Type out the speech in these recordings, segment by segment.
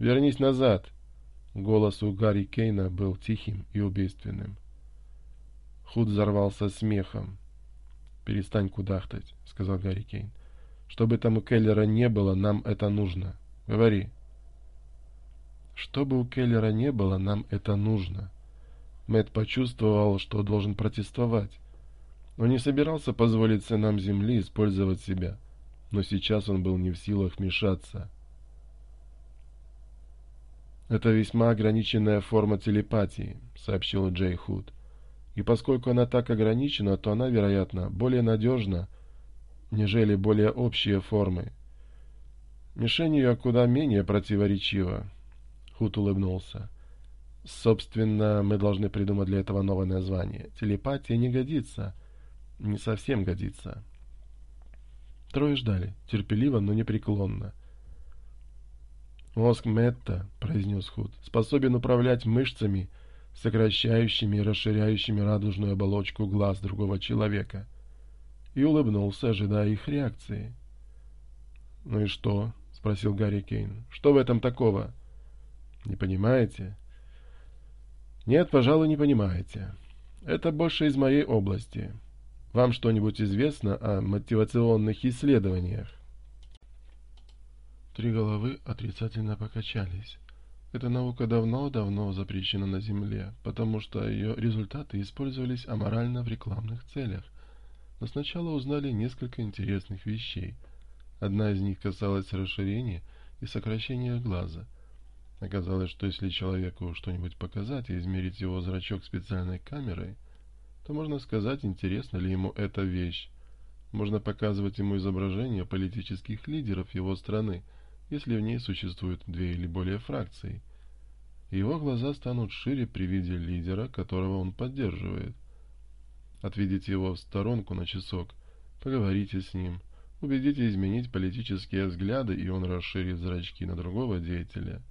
Вернись назад!» Голос у Гарри Кейна был тихим и убийственным. Худ взорвался смехом. «Перестань кудахтать», — сказал Гарри Кейн. «Что бы там у Келлера не было, нам это нужно. Говори». «Что бы у Келлера не было, нам это нужно». Мэтт почувствовал, что должен протестовать. Он не собирался позволить сынам Земли использовать себя, но сейчас он был не в силах мешаться. «Это весьма ограниченная форма телепатии», — сообщил Джей Худ. «И поскольку она так ограничена, то она, вероятно, более надежна, нежели более общие формы. Мишень ее куда менее противоречива», — Худ улыбнулся. «Собственно, мы должны придумать для этого новое название. Телепатия не годится. Не совсем годится». Трое ждали, терпеливо, но непреклонно. Мозг-метта, — произнес Худ, — способен управлять мышцами, сокращающими и расширяющими радужную оболочку глаз другого человека. И улыбнулся, ожидая их реакции. — Ну и что? — спросил Гарри Кейн. — Что в этом такого? — Не понимаете? — Нет, пожалуй, не понимаете. Это больше из моей области. Вам что-нибудь известно о мотивационных исследованиях? Три головы отрицательно покачались. Эта наука давно-давно запрещена на Земле, потому что ее результаты использовались аморально в рекламных целях. Но сначала узнали несколько интересных вещей. Одна из них касалась расширения и сокращения глаза. Оказалось, что если человеку что-нибудь показать и измерить его зрачок специальной камерой, то можно сказать, интересна ли ему эта вещь. Можно показывать ему изображения политических лидеров его страны – если в ней существуют две или более фракций. Его глаза станут шире при виде лидера, которого он поддерживает. Отведите его в сторонку на часок, поговорите с ним, убедите изменить политические взгляды, и он расширит зрачки на другого деятеля.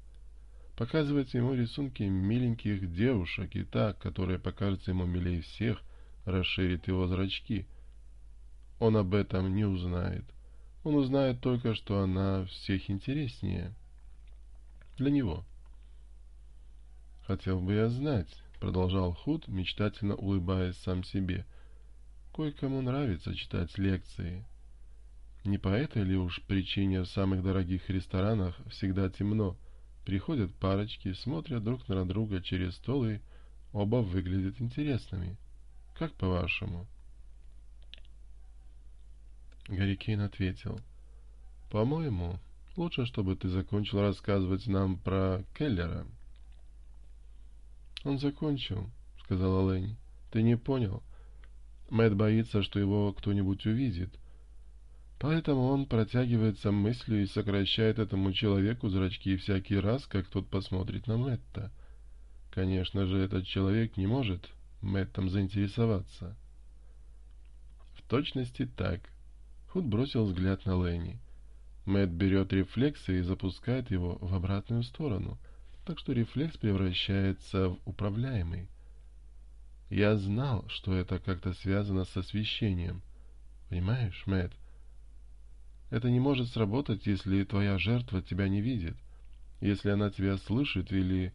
Показывайте ему рисунки миленьких девушек, и та, которая покажется ему милей всех, расширит его зрачки. Он об этом не узнает. Он узнает только, что она всех интереснее. Для него. «Хотел бы я знать», — продолжал Худ, мечтательно улыбаясь сам себе. «Кое-кому нравится читать лекции. Не по этой ли уж причине в самых дорогих ресторанах всегда темно? Приходят парочки, смотрят друг на друга через стол и оба выглядят интересными. Как по-вашему?» Гарри Кейн ответил. «По-моему, лучше, чтобы ты закончил рассказывать нам про Келлера». «Он закончил», — сказала Лэнни. «Ты не понял. Мэтт боится, что его кто-нибудь увидит. Поэтому он протягивается мыслью и сокращает этому человеку зрачки всякий раз, как тот посмотрит на Мэтта. Конечно же, этот человек не может Мэттом заинтересоваться». «В точности так», Скотт бросил взгляд на Лэйни. Мэтт берет рефлексы и запускает его в обратную сторону, так что рефлекс превращается в управляемый. Я знал, что это как-то связано с освещением. Понимаешь, Мэтт? Это не может сработать, если твоя жертва тебя не видит, если она тебя слышит или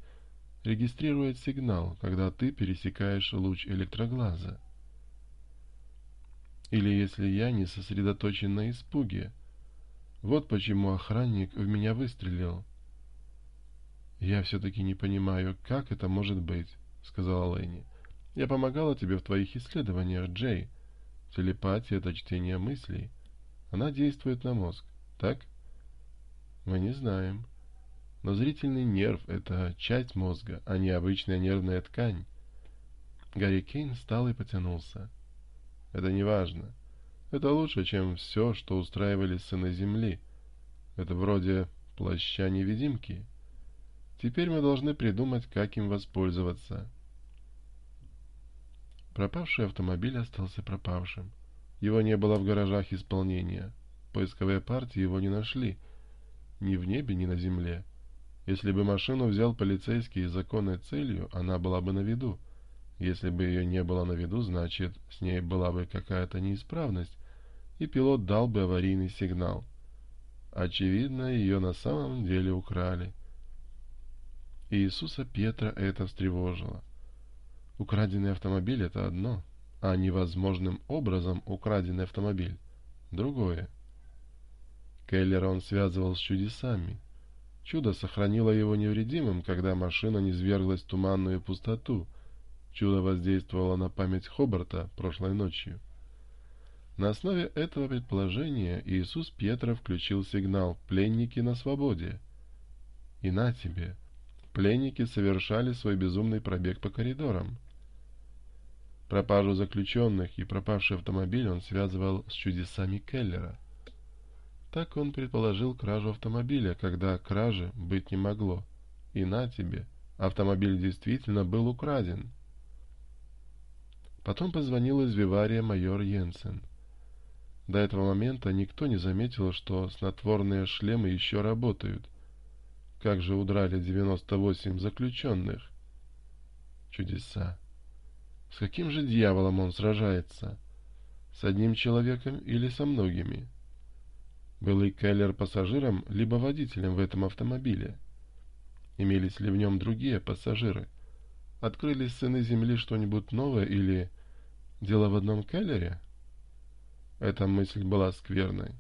регистрирует сигнал, когда ты пересекаешь луч электроглаза или если я не сосредоточен на испуге. Вот почему охранник в меня выстрелил. «Я все-таки не понимаю, как это может быть», — сказала Лэнни. «Я помогала тебе в твоих исследованиях, Джей. Телепатия — это чтение мыслей. Она действует на мозг, так?» «Мы не знаем. Но зрительный нерв — это часть мозга, а не обычная нервная ткань». Гарри Кейн встал и потянулся. Это не важно. Это лучше, чем все, что устраивали сыны Земли. Это вроде плаща-невидимки. Теперь мы должны придумать, как им воспользоваться. Пропавший автомобиль остался пропавшим. Его не было в гаражах исполнения. Поисковые партии его не нашли. Ни в небе, ни на земле. Если бы машину взял полицейский с законной целью, она была бы на виду. Если бы ее не было на виду, значит, с ней была бы какая-то неисправность, и пилот дал бы аварийный сигнал. Очевидно, ее на самом деле украли. Иисуса Петра это встревожило. Украденный автомобиль — это одно, а невозможным образом украденный автомобиль — другое. Келлера он связывал с чудесами. Чудо сохранило его невредимым, когда машина низверглась в туманную пустоту — Чудо воздействовало на память Хобарта прошлой ночью. На основе этого предположения Иисус Петра включил сигнал «Пленники на свободе» и «На тебе». Пленники совершали свой безумный пробег по коридорам. Пропажу заключенных и пропавший автомобиль он связывал с чудесами Келлера. Так он предположил кражу автомобиля, когда кражи быть не могло. И на тебе, автомобиль действительно был украден. Потом позвонил из Вивария майор Йенсен. До этого момента никто не заметил, что снотворные шлемы еще работают. Как же удрали 98 заключенных? Чудеса. С каким же дьяволом он сражается? С одним человеком или со многими? Был ли Келлер пассажиром, либо водителем в этом автомобиле? Имелись ли в нем другие пассажиры? — Открыли ли сыны земли что-нибудь новое или дело в одном Келлере? Эта мысль была скверной.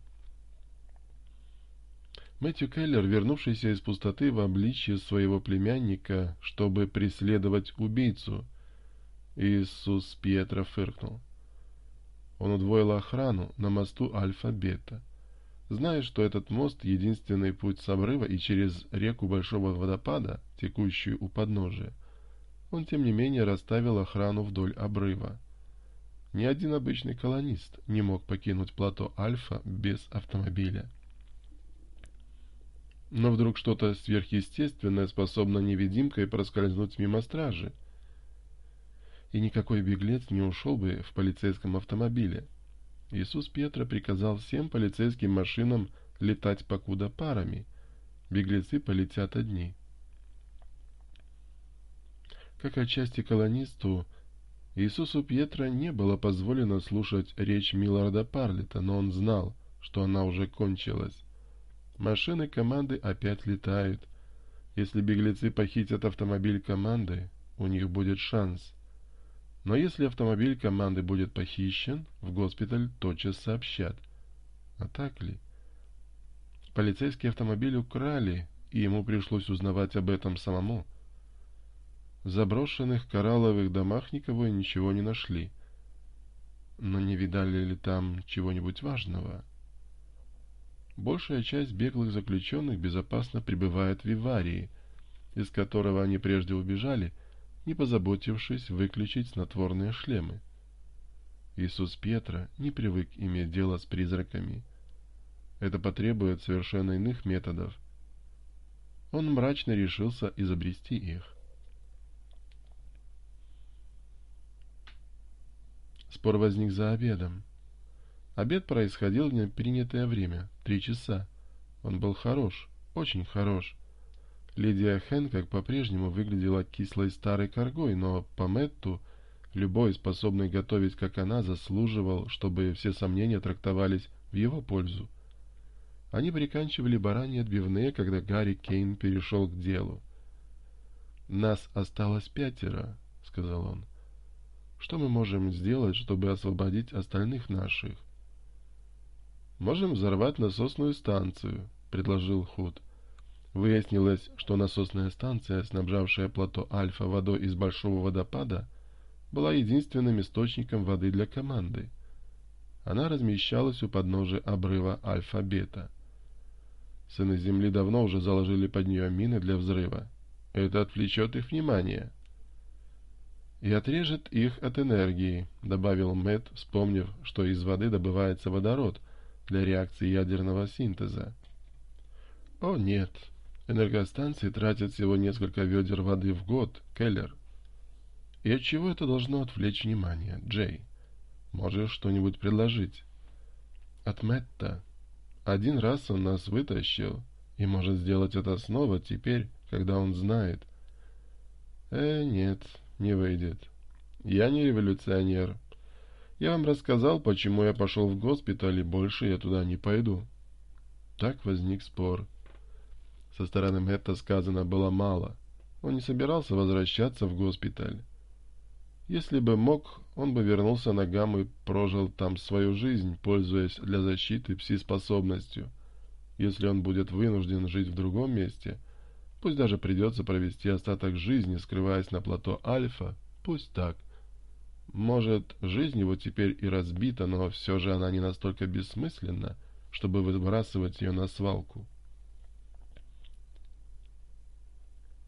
Мэтью Келлер, вернувшийся из пустоты в обличье своего племянника, чтобы преследовать убийцу, Иисус Пьетро фыркнул. Он удвоил охрану на мосту Альфа-Бета, зная, что этот мост — единственный путь с обрыва и через реку Большого водопада, текущую у подножия он тем не менее расставил охрану вдоль обрыва. Ни один обычный колонист не мог покинуть плато Альфа без автомобиля. Но вдруг что-то сверхъестественное способно невидимкой проскользнуть мимо стражи. И никакой беглец не ушел бы в полицейском автомобиле. Иисус Петра приказал всем полицейским машинам летать покуда парами. Беглецы полетят одни как отчасти колонисту, Иисусу Пьетро не было позволено слушать речь Милларда Парлета, но он знал, что она уже кончилась. Машины команды опять летают. Если беглецы похитят автомобиль команды, у них будет шанс. Но если автомобиль команды будет похищен, в госпиталь тотчас сообщат. А так ли? Полицейский автомобиль украли, и ему пришлось узнавать об этом самому заброшенных коралловых домах никого и ничего не нашли. Но не видали ли там чего-нибудь важного? Большая часть беглых заключенных безопасно пребывает в Виварии, из которого они прежде убежали, не позаботившись выключить снотворные шлемы. Иисус Петра не привык иметь дело с призраками. Это потребует совершенно иных методов. Он мрачно решился изобрести их. Спор возник за обедом. Обед происходил в непринятое время, три часа. Он был хорош, очень хорош. Лидия Хэнкок по-прежнему выглядела кислой старой коргой, но по Мэтту любой, способный готовить, как она, заслуживал, чтобы все сомнения трактовались в его пользу. Они приканчивали бараньи отбивные, когда Гарри Кейн перешел к делу. «Нас осталось пятеро», — сказал он. Что мы можем сделать, чтобы освободить остальных наших? «Можем взорвать насосную станцию», — предложил Худ. Выяснилось, что насосная станция, снабжавшая плато Альфа водой из большого водопада, была единственным источником воды для команды. Она размещалась у подножия обрыва Альфа-Бета. Сыны Земли давно уже заложили под нее мины для взрыва. Это отвлечет их внимание и отрежет их от энергии, добавил Мэт, вспомнив, что из воды добывается водород для реакции ядерного синтеза. О нет, энергостанции тратят всего несколько ведер воды в год, Келлер. И от чего это должно отвлечь внимание, Джей? Можешь что-нибудь предложить? От Мэтта. Один раз он нас вытащил, и может сделать это снова теперь, когда он знает. Э, нет, не выйдет. Я не революционер. Я вам рассказал, почему я пошел в госпиталь, и больше я туда не пойду. Так возник спор. Со стороны Мэтта сказано было мало. Он не собирался возвращаться в госпиталь. Если бы мог, он бы вернулся ногам и прожил там свою жизнь, пользуясь для защиты пси-способностью. Если он будет вынужден жить в другом месте — Пусть даже придется провести остаток жизни, скрываясь на плато Альфа, пусть так. Может, жизнь его теперь и разбита, но все же она не настолько бессмысленна, чтобы выбрасывать ее на свалку.